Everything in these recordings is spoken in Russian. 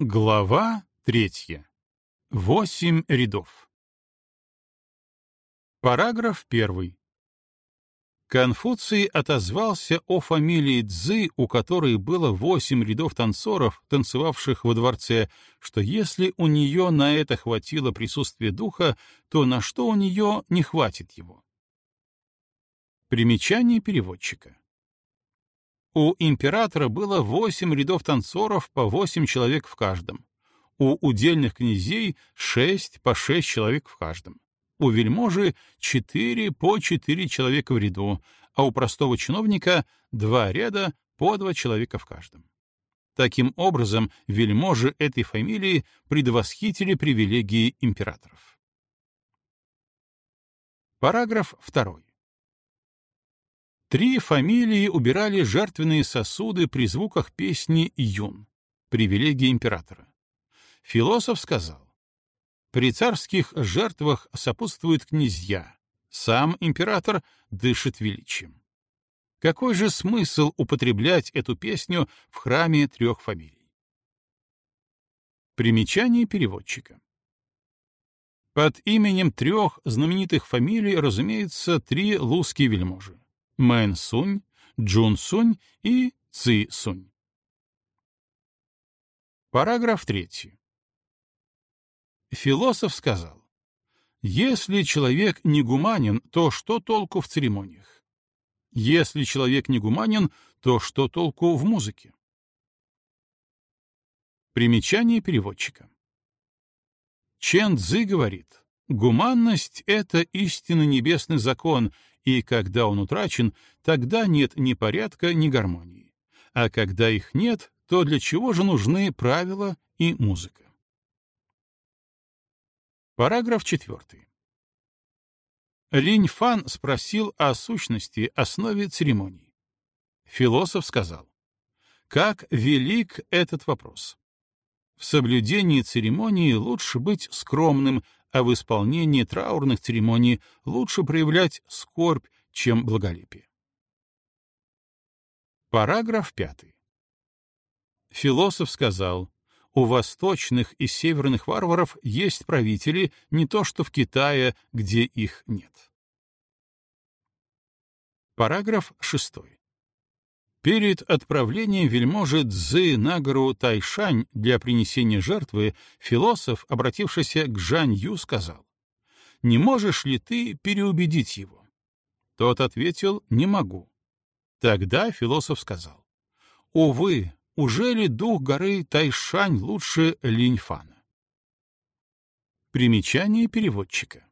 Глава третья. Восемь рядов. Параграф первый. Конфуций отозвался о фамилии Цзы, у которой было восемь рядов танцоров, танцевавших во дворце, что если у нее на это хватило присутствия духа, то на что у нее не хватит его. Примечание переводчика. У императора было восемь рядов танцоров по восемь человек в каждом. У удельных князей шесть по шесть человек в каждом. У вельможи четыре по четыре человека в ряду, а у простого чиновника два ряда по два человека в каждом. Таким образом, вельможи этой фамилии предвосхитили привилегии императоров. Параграф второй. Три фамилии убирали жертвенные сосуды при звуках песни «Юн» — привилегия императора. Философ сказал, «При царских жертвах сопутствуют князья, сам император дышит величием». Какой же смысл употреблять эту песню в храме трех фамилий? Примечание переводчика. Под именем трех знаменитых фамилий, разумеется, три лузские вельможи. Мэн Сунь, Джун Сунь и Ци Сунь. Параграф 3. Философ сказал, если человек не гуманен, то что толку в церемониях? Если человек не гуманен, то что толку в музыке? Примечание переводчика. Чен Цзы говорит, гуманность — это истинно небесный закон, и когда он утрачен, тогда нет ни порядка, ни гармонии. А когда их нет, то для чего же нужны правила и музыка? Параграф 4. Линь Фан спросил о сущности, основе церемоний. Философ сказал, как велик этот вопрос. В соблюдении церемонии лучше быть скромным, а в исполнении траурных церемоний лучше проявлять скорбь, чем благолепие. Параграф 5. Философ сказал, у восточных и северных варваров есть правители, не то что в Китае, где их нет. Параграф 6. Перед отправлением вельможи Цзы на гору Тайшань для принесения жертвы, философ, обратившийся к Жань Ю, сказал, «Не можешь ли ты переубедить его?» Тот ответил, «Не могу». Тогда философ сказал, «Увы, уже ли дух горы Тайшань лучше Линьфана?» Примечание переводчика.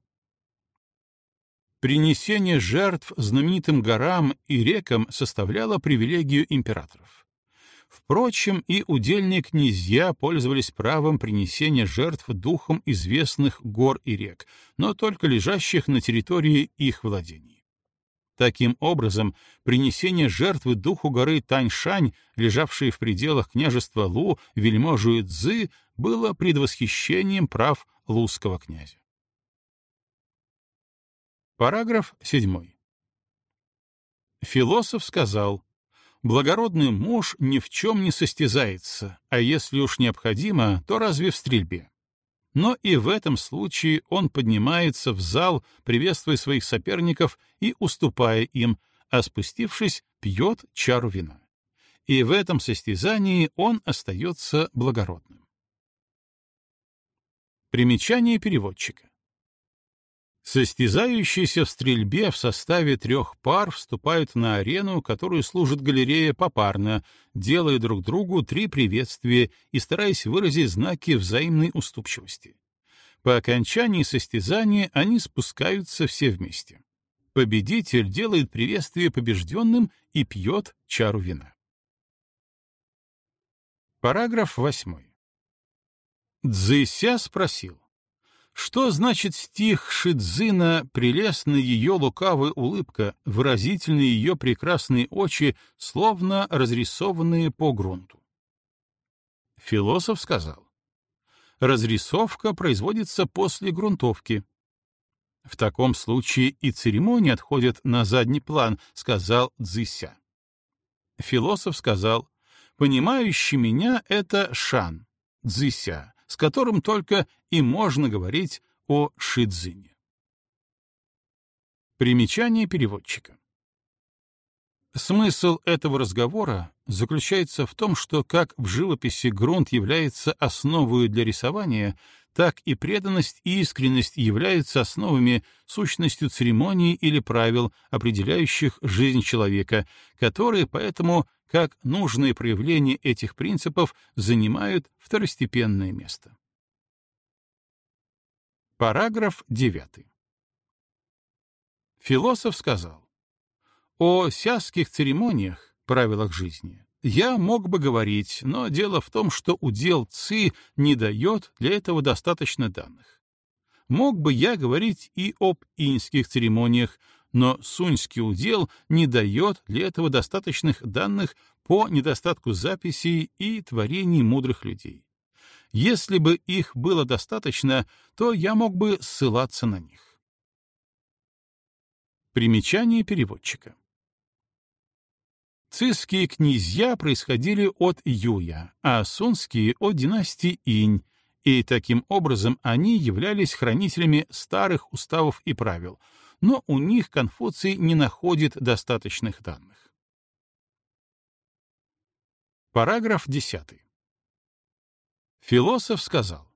Принесение жертв знаменитым горам и рекам составляло привилегию императоров. Впрочем, и удельные князья пользовались правом принесения жертв духом известных гор и рек, но только лежащих на территории их владений. Таким образом, принесение жертвы духу горы Таньшань, лежавшей в пределах княжества Лу, вельможу Цзы, было предвосхищением прав лузского князя. Параграф 7. Философ сказал, «Благородный муж ни в чем не состязается, а если уж необходимо, то разве в стрельбе?» Но и в этом случае он поднимается в зал, приветствуя своих соперников и уступая им, а спустившись, пьет чару вина. И в этом состязании он остается благородным. Примечание переводчика. Состязающиеся в стрельбе в составе трех пар вступают на арену, которую служит галерея попарно, делая друг другу три приветствия и стараясь выразить знаки взаимной уступчивости. По окончании состязания они спускаются все вместе. Победитель делает приветствие побежденным и пьет чару вина. Параграф 8. Цзыся спросил, что значит стих Шидзина «Прелестна ее лукавая улыбка, выразительны ее прекрасные очи, словно разрисованные по грунту»? Философ сказал, разрисовка производится после грунтовки. В таком случае и церемония отходит на задний план, сказал Цзися. Философ сказал, понимающий меня — это Шан, Цзися, с которым только и можно говорить о Шидзине. Примечание переводчика. Смысл этого разговора заключается в том, что как в живописи грунт является основой для рисования, так и преданность и искренность являются основами, сущностью церемоний или правил, определяющих жизнь человека, которые поэтому, как нужные проявления этих принципов, занимают второстепенное место. Параграф 9. Философ сказал, о сяских церемониях, правилах жизни, я мог бы говорить, но дело в том, что удел ЦИ не дает для этого достаточно данных. Мог бы я говорить и об инских церемониях, но суньский удел не дает для этого достаточных данных по недостатку записей и творений мудрых людей. Если бы их было достаточно, то я мог бы ссылаться на них. Примечание переводчика. Цисские князья происходили от Юя, а сунские — от династии Инь, и таким образом они являлись хранителями старых уставов и правил, но у них Конфуций не находит достаточных данных. Параграф 10. Философ сказал,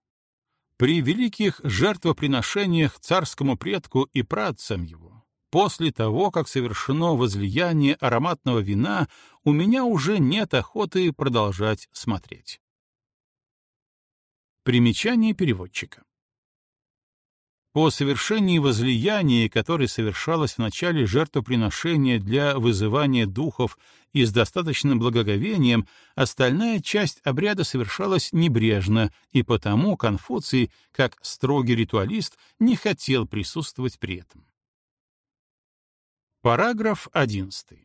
«При великих жертвоприношениях царскому предку и працам его После того, как совершено возлияние ароматного вина, у меня уже нет охоты продолжать смотреть. Примечание переводчика. По совершении возлияния, которое совершалось в начале жертвоприношения для вызывания духов и с достаточным благоговением, остальная часть обряда совершалась небрежно, и потому Конфуций, как строгий ритуалист, не хотел присутствовать при этом. Параграф 11.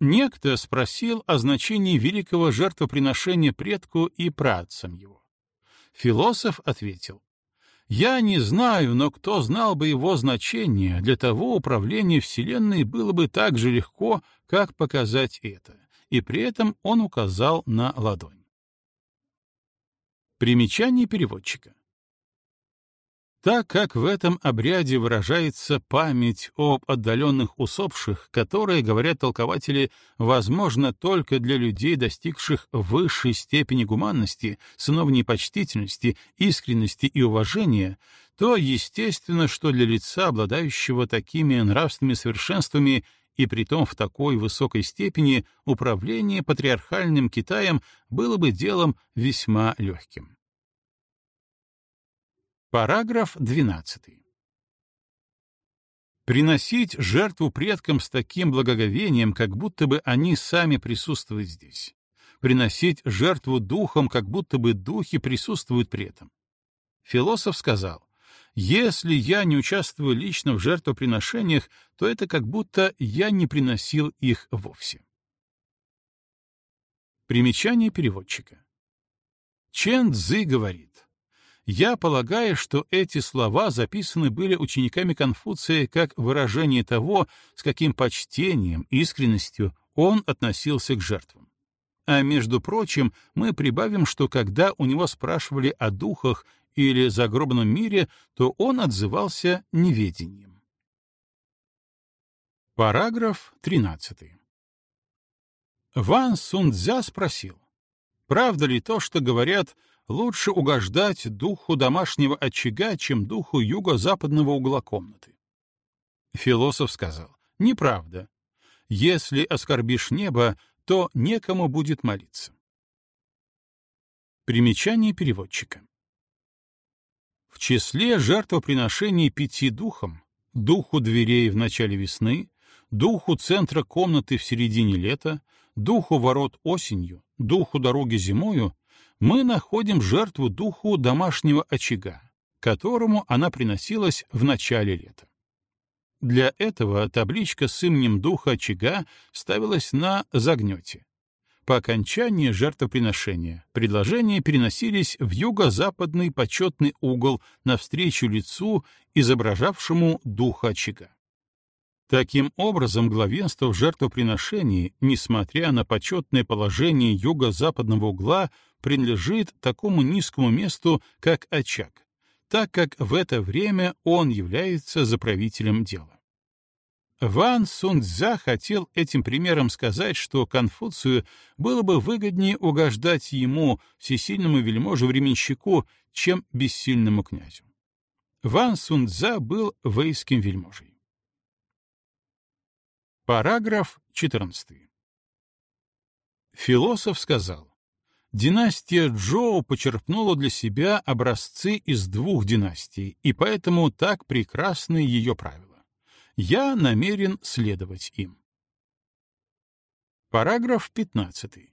Некто спросил о значении великого жертвоприношения предку и працам его. Философ ответил, «Я не знаю, но кто знал бы его значение, для того управление Вселенной было бы так же легко, как показать это». И при этом он указал на ладонь. Примечание переводчика. Так как в этом обряде выражается память об отдаленных усопших, которые, говорят толкователи, возможно только для людей, достигших высшей степени гуманности, сыновней почтительности, искренности и уважения, то естественно, что для лица, обладающего такими нравственными совершенствами и притом в такой высокой степени, управление патриархальным Китаем было бы делом весьма легким. Параграф 12. Приносить жертву предкам с таким благоговением, как будто бы они сами присутствуют здесь. Приносить жертву духом, как будто бы духи присутствуют при этом. Философ сказал, если я не участвую лично в жертвоприношениях, то это как будто я не приносил их вовсе. Примечание переводчика. Чен Цзы говорит, я полагаю, что эти слова записаны были учениками Конфуция как выражение того, с каким почтением, искренностью он относился к жертвам. А между прочим, мы прибавим, что когда у него спрашивали о духах или загробном мире, то он отзывался неведением. Параграф 13. Ван Сунцзя спросил, правда ли то, что говорят лучше угождать духу домашнего очага, чем духу юго-западного угла комнаты. Философ сказал, неправда. Если оскорбишь небо, то некому будет молиться. Примечание переводчика. В числе жертвоприношений пяти духам, духу дверей в начале весны, духу центра комнаты в середине лета, духу ворот осенью, духу дороги зимою, мы находим жертву духу домашнего очага, которому она приносилась в начале лета. Для этого табличка с именем духа очага ставилась на загнете. По окончании жертвоприношения предложения переносились в юго-западный почетный угол навстречу лицу, изображавшему духа очага. Таким образом, главенство в жертвоприношении, несмотря на почетное положение юго-западного угла, принадлежит такому низкому месту, как очаг, так как в это время он является заправителем дела. Ван Сунцзя хотел этим примером сказать, что Конфуцию было бы выгоднее угождать ему, всесильному вельможе-временщику, чем бессильному князю. Ван Сунцза был вейским вельможей. Параграф 14. Философ сказал, династия Джоу почерпнула для себя образцы из двух династий, и поэтому так прекрасны ее правила. Я намерен следовать им. Параграф 15.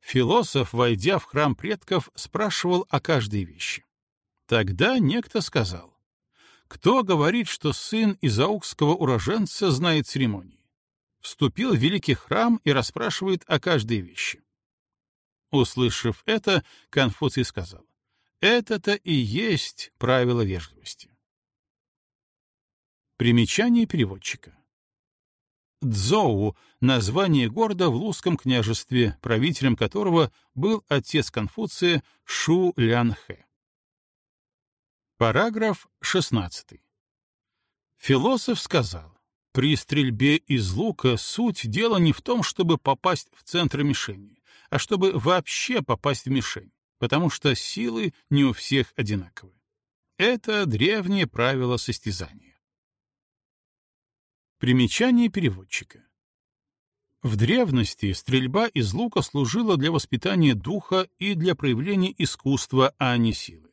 Философ, войдя в храм предков, спрашивал о каждой вещи. Тогда некто сказал, «Кто говорит, что сын изаукского уроженца знает церемонии?» Вступил в великий храм и расспрашивает о каждой вещи. Услышав это, Конфуций сказал, «Это-то и есть правило вежливости». Примечание переводчика. Цзоу — название города в Лузском княжестве, правителем которого был отец Конфуция Шу Лянхэ. Параграф 16. Философ сказал, при стрельбе из лука суть дела не в том, чтобы попасть в центр мишени, а чтобы вообще попасть в мишень, потому что силы не у всех одинаковы. Это древнее правило состязания. Примечание переводчика. В древности стрельба из лука служила для воспитания духа и для проявления искусства, а не силы.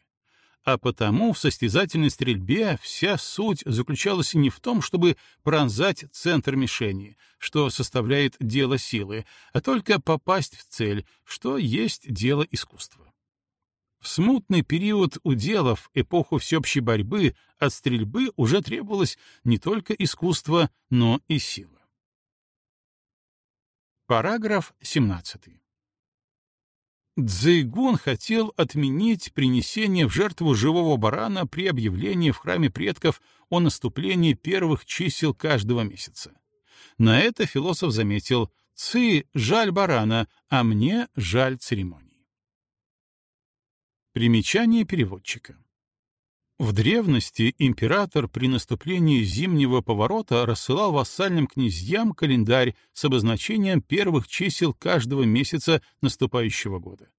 А потому в состязательной стрельбе вся суть заключалась не в том, чтобы пронзать центр мишени, что составляет дело силы, а только попасть в цель, что есть дело искусства. В смутный период уделов, эпоху всеобщей борьбы, от стрельбы уже требовалось не только искусство, но и сила. Параграф 17. Цзэйгун хотел отменить принесение в жертву живого барана при объявлении в храме предков о наступлении первых чисел каждого месяца. На это философ заметил «Ци, жаль барана, а мне жаль церемонии». Примечание переводчика. В древности император при наступлении зимнего поворота рассылал вассальным князьям календарь с обозначением первых чисел каждого месяца наступающего года.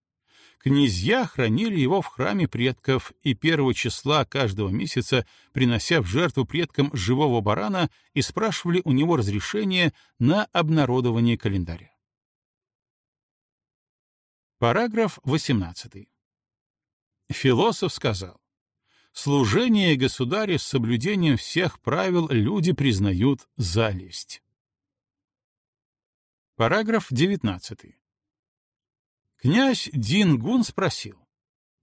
Князья хранили его в храме предков и первого числа каждого месяца, принося в жертву предкам живого барана, и спрашивали у него разрешение на обнародование календаря. Параграф 18. Философ сказал, «Служение государя с соблюдением всех правил люди признают за лесть». Параграф 19. Князь Дингун спросил,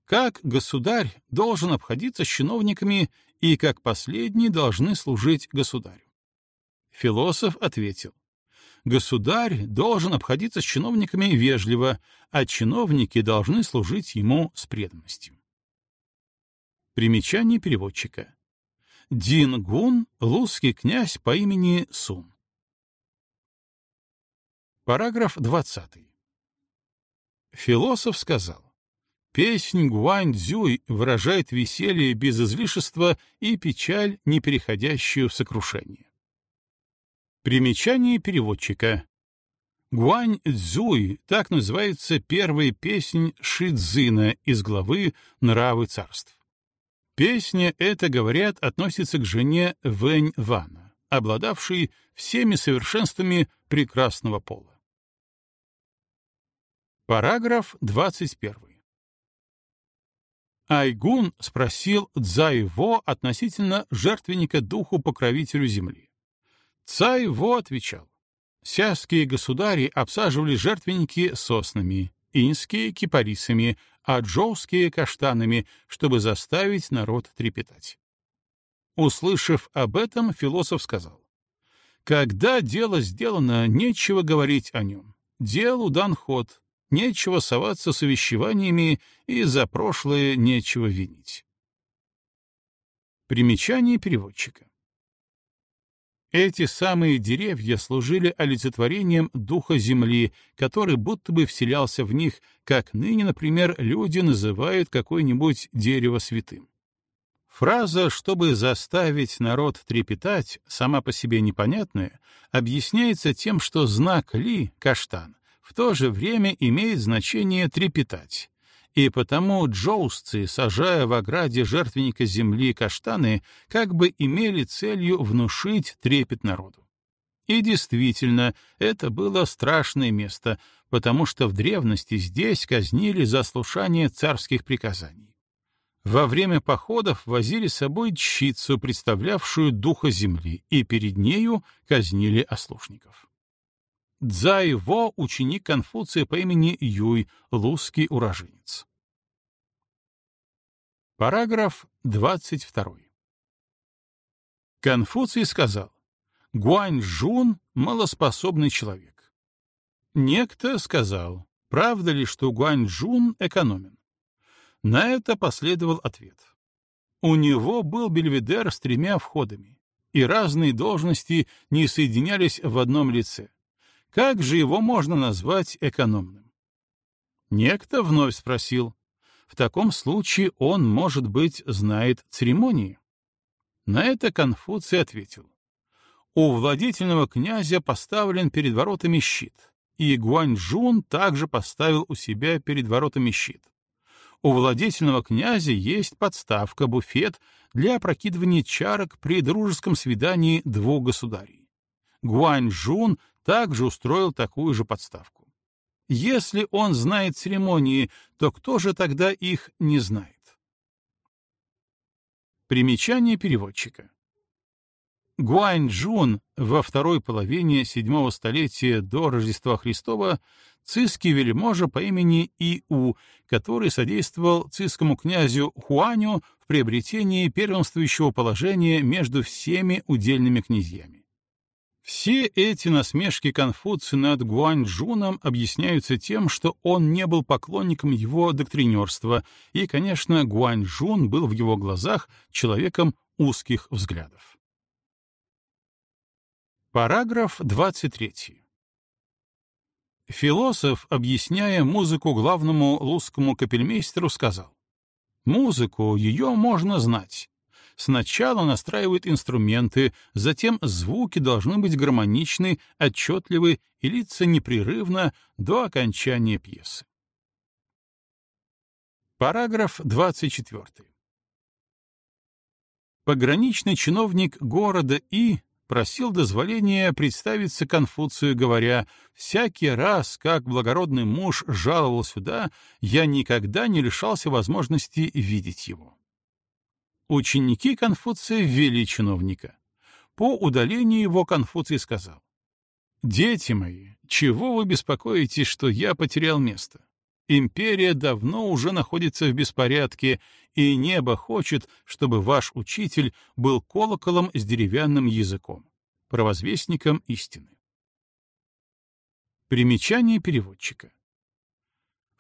как государь должен обходиться с чиновниками и как последние должны служить государю. Философ ответил, государь должен обходиться с чиновниками вежливо, а чиновники должны служить ему с преданностью. Примечание переводчика. Дин Гун — лузский князь по имени Сун. Параграф 20. Философ сказал, «Песнь Гуань-Дзюй выражает веселье без излишества и печаль, не переходящую в сокрушение. Примечание переводчика. Гуань Цзуй — так называется первая песнь Шидзина из главы «Нравы царств». Песня эта, говорят, относится к жене Вэнь Вана, обладавшей всеми совершенствами прекрасного пола. Параграф 21. Айгун спросил Цзайво относительно жертвенника духу-покровителю земли. Цай Во отвечал. Сяские государи обсаживали жертвенники соснами, инские — кипарисами, а джоуские — каштанами, чтобы заставить народ трепетать. Услышав об этом, философ сказал, «Когда дело сделано, нечего говорить о нем. Делу дан ход, нечего соваться с увещеваниями и за прошлое нечего винить». Примечание переводчика. Эти самые деревья служили олицетворением духа земли, который будто бы вселялся в них, как ныне, например, люди называют какое-нибудь дерево святым. Фраза «чтобы заставить народ трепетать» сама по себе непонятная, объясняется тем, что знак «ли» — каштан — в то же время имеет значение «трепетать», и потому джоусцы, сажая в ограде жертвенника земли каштаны, как бы имели целью внушить трепет народу. И действительно, это было страшное место, потому что в древности здесь казнили за слушание царских приказаний. Во время походов возили с собой тщицу, представлявшую духа земли, и перед нею казнили ослушников. Цзай Во — ученик Конфуция по имени Юй, лузский уроженец. Параграф 22. Конфуций сказал, Гуань-Жун — малоспособный человек. Некто сказал, правда ли, что Гуань-Жун экономен? На это последовал ответ. У него был бельведер с тремя входами, и разные должности не соединялись в одном лице. Как же его можно назвать экономным? Некто вновь спросил. В таком случае он, может быть, знает церемонии. На это Конфуций ответил. У владетельного князя поставлен перед воротами щит, и Гуаньчжун также поставил у себя перед воротами щит. У владетельного князя есть подставка, буфет для опрокидывания чарок при дружеском свидании двух государей. Гуаньчжун также устроил такую же подставку. Если он знает церемонии, то кто же тогда их не знает? Примечание переводчика. Гуаньчжун во второй половине седьмого столетия до Рождества Христова цисский вельможа по имени Иу, который содействовал цисскому князю Хуаню в приобретении первенствующего положения между всеми удельными князьями. Все эти насмешки Конфуция над Гуаньчжуном объясняются тем, что он не был поклонником его доктринерства, и, конечно, Гуаньчжун был в его глазах человеком узких взглядов. Параграф 23. Философ, объясняя музыку главному лузскому капельмейстеру, сказал, «Музыку, ее можно знать, Сначала настраивают инструменты, затем звуки должны быть гармоничны, отчетливы и литься непрерывно до окончания пьесы. Параграф 24. Пограничный чиновник города И просил дозволения представиться Конфуцию, говоря, «Всякий раз, как благородный муж жаловал сюда, я никогда не лишался возможности видеть его». Ученики Конфуция ввели чиновника. По удалению его Конфуций сказал, «Дети мои, чего вы беспокоитесь, что я потерял место? Империя давно уже находится в беспорядке, и небо хочет, чтобы ваш учитель был колоколом с деревянным языком, провозвестником истины». Примечание переводчика.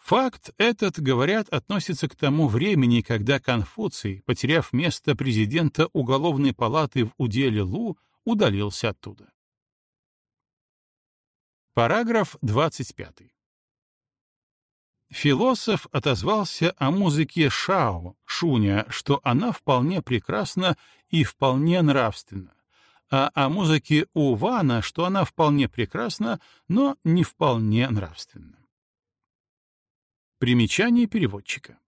Факт этот, говорят, относится к тому времени, когда Конфуций, потеряв место президента уголовной палаты в уделе Лу, удалился оттуда. Параграф 25. Философ отозвался о музыке Шао, Шуня, что она вполне прекрасна и вполне нравственна, а о музыке Увана, что она вполне прекрасна, но не вполне нравственна. Примечание переводчика.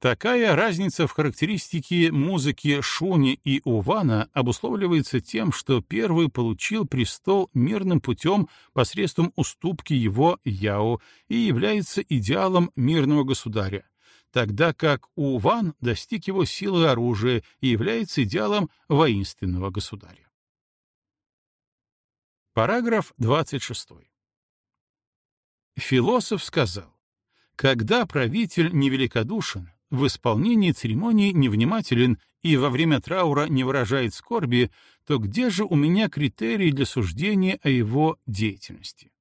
Такая разница в характеристике музыки Шуни и Увана обусловливается тем, что первый получил престол мирным путем посредством уступки его Яо и является идеалом мирного государя, тогда как Уван достиг его силы оружия и является идеалом воинственного государя. Параграф 26. Философ сказал, когда правитель невеликодушен, в исполнении церемонии невнимателен и во время траура не выражает скорби, то где же у меня критерии для суждения о его деятельности?